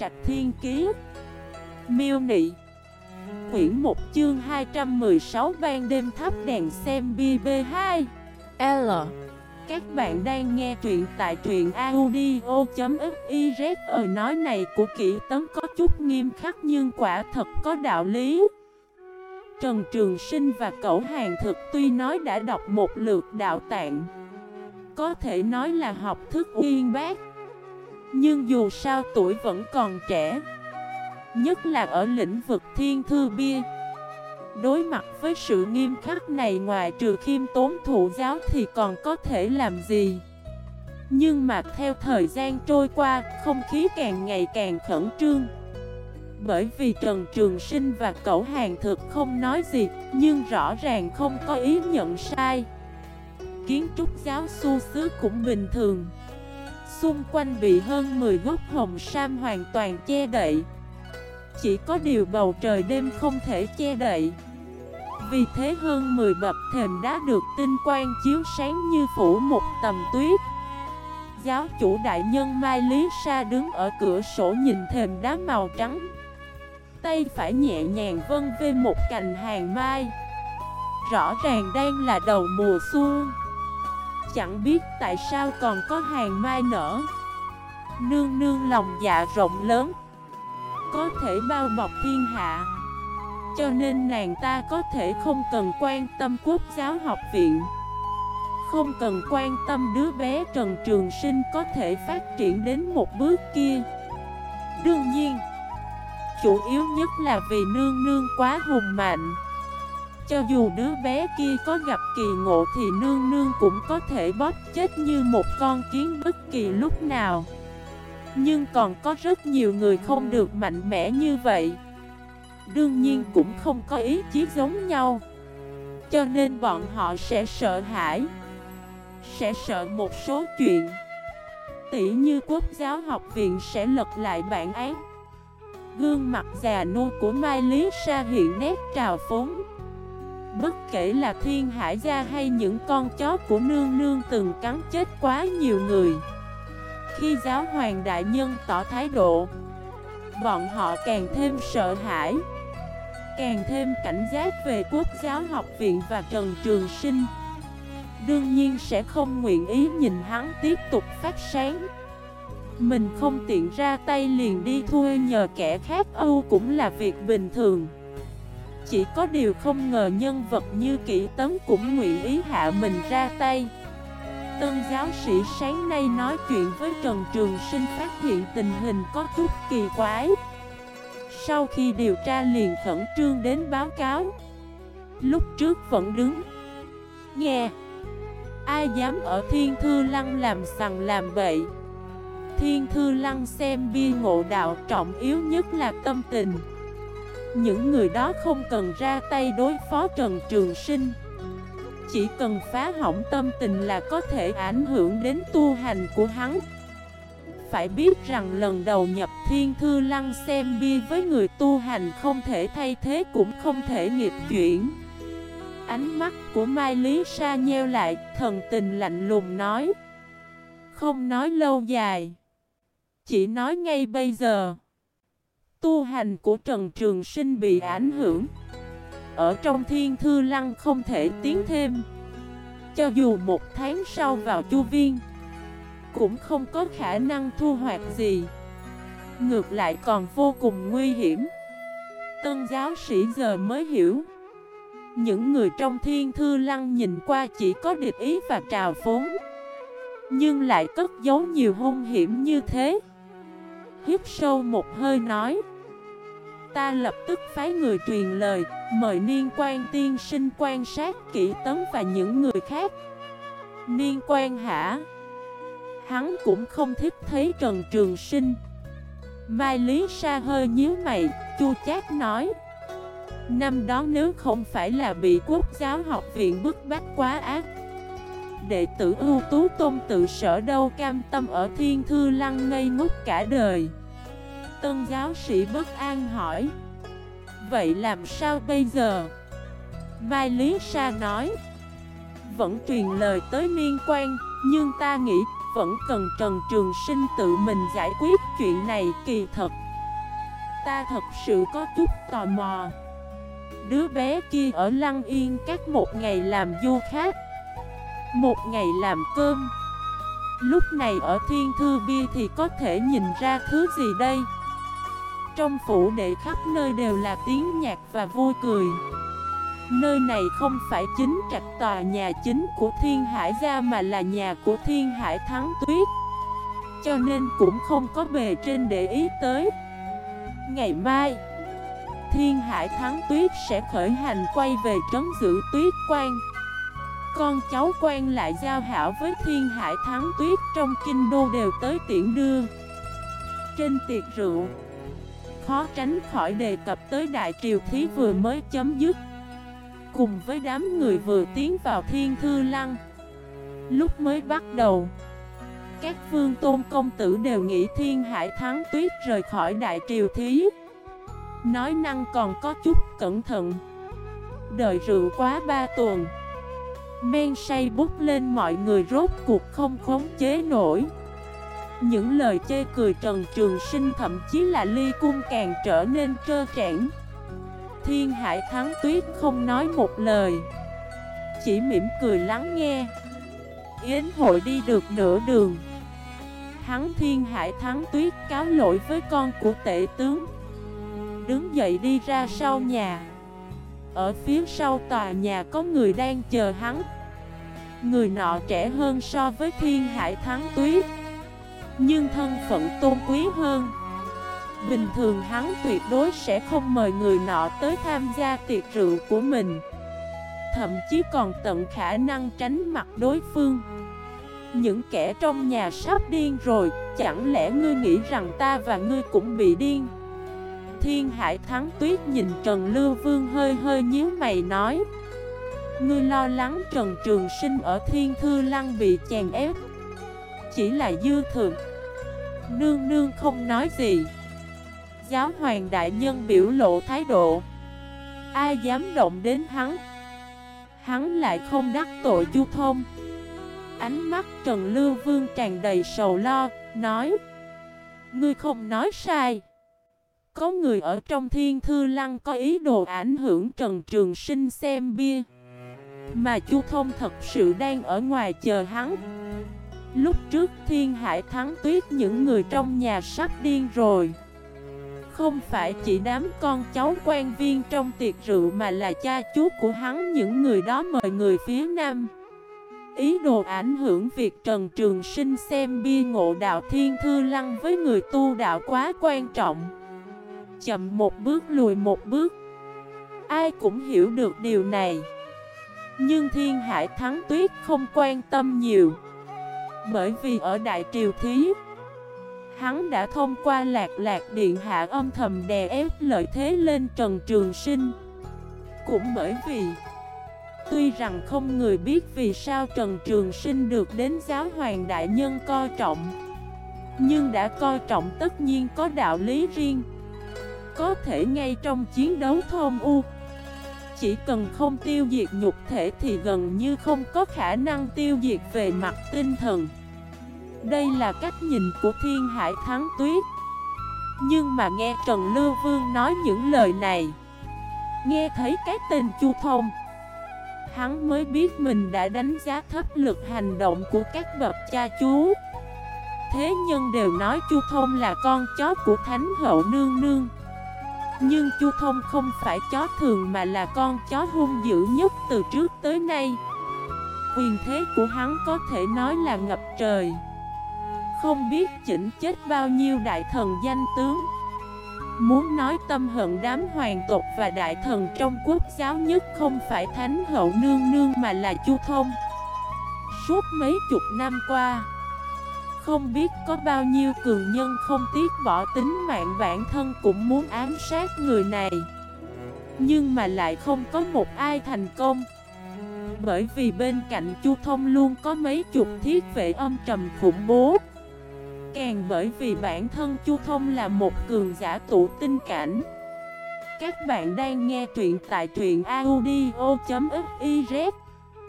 Trạch Thiên Kiế Miêu Nị. Quyển 1 chương 216 ban đêm thắp đèn xem BB2 L. Các bạn đang nghe truyện tại truyện audio.xyz Ở nói này của kỹ tấn có chút nghiêm khắc nhưng quả thật có đạo lý. Trần Trường Sinh và Cẩu Hàng Thực tuy nói đã đọc một lượt đạo tạng, Có thể nói là học thức uyên bác. Nhưng dù sao tuổi vẫn còn trẻ Nhất là ở lĩnh vực thiên thư bia. Đối mặt với sự nghiêm khắc này ngoài trừ khiêm tốn thụ giáo thì còn có thể làm gì? Nhưng mà theo thời gian trôi qua, không khí càng ngày càng khẩn trương. Bởi vì Trần Trường Sinh và cậu hàng thực không nói gì Nhưng rõ ràng không có ý nhận sai. Kiến trúc giáo su xứ cũng bình thường. Xung quanh bị hơn 10 gốc hồng sam hoàn toàn che đậy. Chỉ có điều bầu trời đêm không thể che đậy. Vì thế hơn 10 bậc thềm đá được tinh quang chiếu sáng như phủ một tầm tuyết. Giáo chủ đại nhân Mai Lý Sa đứng ở cửa sổ nhìn thềm đá màu trắng. Tay phải nhẹ nhàng vân về một cành hàng mai. Rõ ràng đang là đầu mùa xuân. Chẳng biết tại sao còn có hàng mai nở. Nương nương lòng dạ rộng lớn, có thể bao bọc thiên hạ. Cho nên nàng ta có thể không cần quan tâm quốc giáo học viện, Không cần quan tâm đứa bé Trần Trường Sinh có thể phát triển đến một bước kia. Đương nhiên, Chủ yếu nhất là vì nương nương quá hùng mạnh. Cho dù đứa bé kia có gặp kỳ ngộ thì nương nương cũng có thể bóp chết như một con kiến bất kỳ lúc nào. Nhưng còn có rất nhiều người không được mạnh mẽ như vậy. Đương nhiên cũng không có ý chí giống nhau. Cho nên bọn họ sẽ sợ hãi, Sẽ sợ một số chuyện. Tỷ như quốc giáo học viện sẽ lật lại bản án. Gương mặt già nua của Mai Lý Sa hiện nét trào phóng Bất kể là thiên hải gia hay những con chó của nương nương từng cắn chết quá nhiều người. Khi giáo hoàng đại nhân tỏ thái độ, Bọn họ càng thêm sợ hãi, Càng thêm cảnh giác về quốc giáo học viện và Trần Trường Sinh. Đương nhiên sẽ không nguyện ý nhìn hắn tiếp tục phát sáng. Mình không tiện ra tay liền đi thuê nhờ kẻ khác, Âu cũng là việc bình thường. Chỉ có điều không ngờ nhân vật như kỹ tấn cũng nguyện ý hạ mình ra tay. Tân giáo sĩ sáng nay nói chuyện với Trần Trường Sinh phát hiện tình hình có chút kỳ quái. Sau khi điều tra liền khẩn trương đến báo cáo. Lúc trước vẫn đứng, Nghe. Ai dám ở Thiên Thư Lăng làm sằng làm bậy? Thiên Thư Lăng xem bia ngộ đạo trọng yếu nhất là tâm tình. Những người đó không cần ra tay đối phó Trần Trường Sinh. Chỉ cần phá hỏng tâm tình là có thể ảnh hưởng đến tu hành của hắn. Phải biết rằng lần đầu nhập thiên thư lăng xem bia với người tu hành không thể thay thế cũng không thể nghiệp chuyển. Ánh mắt của Mai Lý Sa nheo lại, thần tình lạnh lùng nói. Không nói lâu dài. Chỉ nói ngay bây giờ. Tu hành của Trần Trường Sinh bị ảnh hưởng. Ở trong thiên thư lăng không thể tiến thêm. Cho dù một tháng sau vào chu viên, Cũng không có khả năng thu hoạch gì. Ngược lại còn vô cùng nguy hiểm. Tân giáo sĩ giờ mới hiểu. Những người trong thiên thư lăng nhìn qua chỉ có địch ý và trào phốn Nhưng lại cất giấu nhiều hung hiểm như thế. Hiếp sâu một hơi nói Ta lập tức phái người truyền lời Mời Niên quan tiên sinh quan sát kỹ tấn và những người khác. Niên quan hả? Hắn cũng không thích thấy Trần Trường Sinh. Mai Lý Sa hơi nhíu mày, chu chát nói Năm đó nếu không phải là bị quốc giáo học viện bức bách quá ác Đệ tử ưu tú tôn tự sở đâu cam tâm ở thiên thư lăng ngây ngốc cả đời. Tân giáo sĩ bất an hỏi, Vậy làm sao bây giờ? Mai Lý Sa nói, Vẫn truyền lời tới liên quan, Nhưng ta nghĩ vẫn cần Trần Trường Sinh tự mình giải quyết chuyện này Kỳ thật. Ta thật sự có chút tò mò. Đứa bé kia ở Lăng Yên các một ngày làm du khách, Một ngày làm cơm. Lúc này ở Thiên Thư Bia thì có thể nhìn ra thứ gì đây? Trong phủ đệ khắp nơi đều là tiếng nhạc và vui cười. Nơi này không phải chính trạch tòa nhà chính của Thiên Hải Gia mà là nhà của Thiên Hải Thắng Tuyết. Cho nên cũng không có bề trên để ý tới. Ngày mai, Thiên Hải Thắng Tuyết sẽ khởi hành quay về trấn giữ Tuyết Quan. Con cháu quan lại giao hảo với Thiên Hải Thắng Tuyết trong kinh đô đều tới tiễn đưa. Trên tiệc rượu Khó tránh khỏi đề cập tới đại triều thí vừa mới chấm dứt. Cùng với đám người vừa tiến vào thiên thư lăng, Lúc mới bắt đầu, Các vương tôn công tử đều nghĩ thiên hải thắng tuyết rời khỏi đại triều thí. Nói năng còn có chút cẩn thận. Đợi rượu quá ba tuần, Men say bút lên mọi người rốt cuộc không khống chế nổi. Những lời chê cười Trần Trường Sinh thậm chí là ly cung càng trở nên trơ trẽn. Thiên Hải Thắng Tuyết không nói một lời. Chỉ mỉm cười lắng nghe. Yến hội đi được nửa đường. Hắn Thiên Hải Thắng Tuyết cáo lỗi với con của tể tướng. Đứng dậy đi ra sau nhà. Ở phía sau tòa nhà có người đang chờ hắn. Người nọ trẻ hơn so với Thiên Hải Thắng Tuyết. Nhưng thân phận tôn quý hơn. Bình thường hắn tuyệt đối sẽ không mời người nọ tới tham gia tiệc rượu của mình. Thậm chí còn tận khả năng tránh mặt đối phương. Những kẻ trong nhà sắp điên rồi, Chẳng lẽ ngươi nghĩ rằng ta và ngươi cũng bị điên? Thiên Hải Thắng Tuyết nhìn Trần Lưu Vương hơi hơi nhíu mày nói, Ngươi lo lắng Trần Trường Sinh ở Thiên Thư Lăng bị chèn ép chỉ là dư thừa Nương nương không nói gì. Giáo hoàng đại nhân biểu lộ thái độ. Ai dám động đến hắn. Hắn lại không đắc tội chu thông. Ánh mắt Trần Lưu Vương tràn đầy sầu lo, Nói, Ngươi không nói sai. Có người ở trong thiên thư lăng có ý đồ ảnh hưởng Trần Trường Sinh xem bia. Mà chu thông thật sự đang ở ngoài chờ hắn. Lúc trước thiên hải thắng tuyết những người trong nhà sắp điên rồi. Không phải chỉ đám con cháu quan viên trong tiệc rượu mà là cha chú của hắn, những người đó mời người phía Nam. Ý đồ ảnh hưởng việc Trần Trường Sinh xem bia ngộ đạo thiên thư lăng với người tu đạo quá quan trọng. Chậm một bước lùi một bước, Ai cũng hiểu được điều này. Nhưng Thiên Hải Thắng Tuyết không quan tâm nhiều. Bởi vì ở Đại Triều Thí, Hắn đã thông qua lạc lạc điện hạ âm thầm đè ép lợi thế lên Trần Trường Sinh. Cũng bởi vì, Tuy rằng không người biết vì sao Trần Trường Sinh được đến giáo hoàng đại nhân coi trọng, Nhưng đã coi trọng tất nhiên có đạo lý riêng. Có thể ngay trong chiến đấu thôn u chỉ cần không tiêu diệt nhục thể thì gần như không có khả năng tiêu diệt về mặt tinh thần. Đây là cách nhìn của Thiên Hải Thắng Tuyết. Nhưng mà nghe Trần Lưu Vương nói những lời này, Nghe thấy cái tên Chu Thông, Hắn mới biết mình đã đánh giá thấp lực hành động của các bậc cha chú. Thế nhân đều nói Chu Thông là con chó của Thánh Hậu Nương Nương. Nhưng Chu Thông không phải chó thường mà là con chó hung dữ nhất từ trước tới nay. Quyền thế của hắn có thể nói là ngập trời. Không biết chỉnh chết bao nhiêu đại thần danh tướng. Muốn nói tâm hận đám hoàng tộc và đại thần trong quốc giáo nhất không phải Thánh Hậu Nương Nương mà là Chu Thông. Suốt mấy chục năm qua không biết có bao nhiêu cường nhân không tiếc bỏ tính mạng bản thân cũng muốn ám sát người này. Nhưng mà lại không có một ai thành công. Bởi vì bên cạnh Chu Thông luôn có mấy chục thiết vệ âm trầm khủng bố. Càng bởi vì bản thân Chu Thông là một cường giả tụ tinh cảnh. Các bạn đang nghe truyện tại truyện audio.fif